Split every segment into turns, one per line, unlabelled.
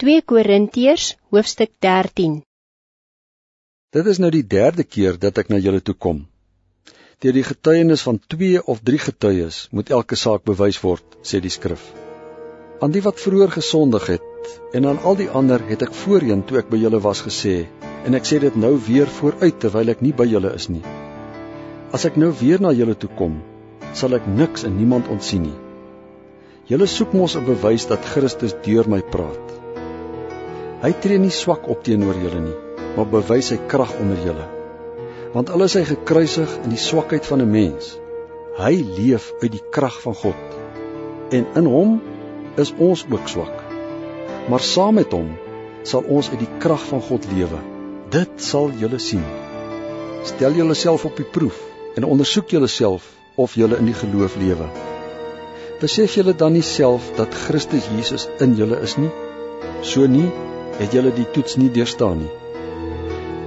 2 Korintiërs hoofstuk 13
Dit is nou die derde keer dat ek na julle toe kom. Deur die getuienis van 2 of 3 getuies moet elke saak bewys word, sê die skrif. Aan die wat vroeër gesondig het en aan al die ander het ek voorheen toe ek by julle was gesê en ek sê dit nou weer vooruit terwyl ek nie by julle is nie. As ek nou weer na julle toe kom, sal ek niks en niemand ontsien nie. Julle soek mos 'n bewys dat Christus deur my praat. Hy tree nie swak op teenoor julle nie, maar bewys sy krag onder julle. Want al is hy gekruisig in die swakheid van 'n mens, hy leef uit die krag van God. En in hom is ons ook swak. Maar saam met hom sal ons uit die krag van God lewe. Dit sal julle sien. Stel julleself op die proef en ondersoek julleself of julle in die geloof lewe. Besef julle dan nie self dat Christus Jesus in julle is nie? So nie het julle die toets nie deurstaan nie.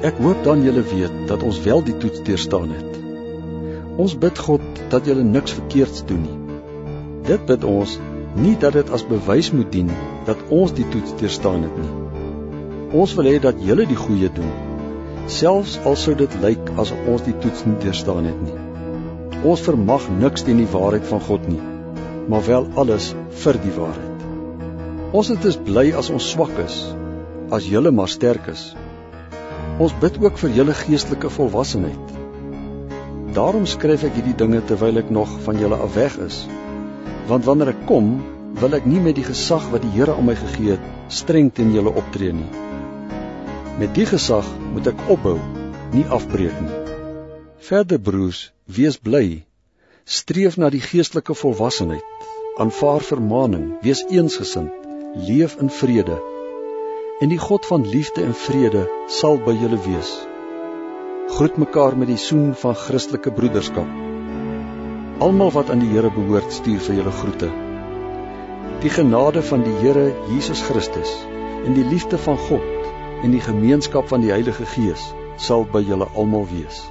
Ek hoop dan julle weet dat ons wel die toets deurstaan het. Ons bid God dat julle niks verkeerds doen nie. Dit bid ons nie dat dit as bewys moet dien dat ons die toets deurstaan het nie. Ons wil hê dat julle die goeie doen, selfs al sou dit lyk asof ons die toets nie deurstaan het nie. Ons vermag niks teen die waarheid van God nie, maar wel alles vir die waarheid. Ons is bly as ons swak is as julle maar sterk is. Ons bid ook vir julle geestelike volwassenheid. Daarom skryf ek hierdie dinge terwyl ek nog van julle af weg is. Want wanneer ek kom, wil ek nie met die gesag wat die Here aan my gegee het, streng teen julle optree nie. Met die gesag moet ek opbou, nie afbreek nie. Verder broers, wees bly. Streef na die geestelike volwassenheid. Aanvaar vermaaning, wees eensgesind, leef in vrede en die God van liefde en vrede sal by julle wees. Groet mekaar met die soen van Christelike broederskap. Almal wat aan die Here behoort, stuur vir julle groete. Die genade van die Here Jesus Christus en die liefde van God en die gemeenskap van die Heilige Gees sal by julle almal wees.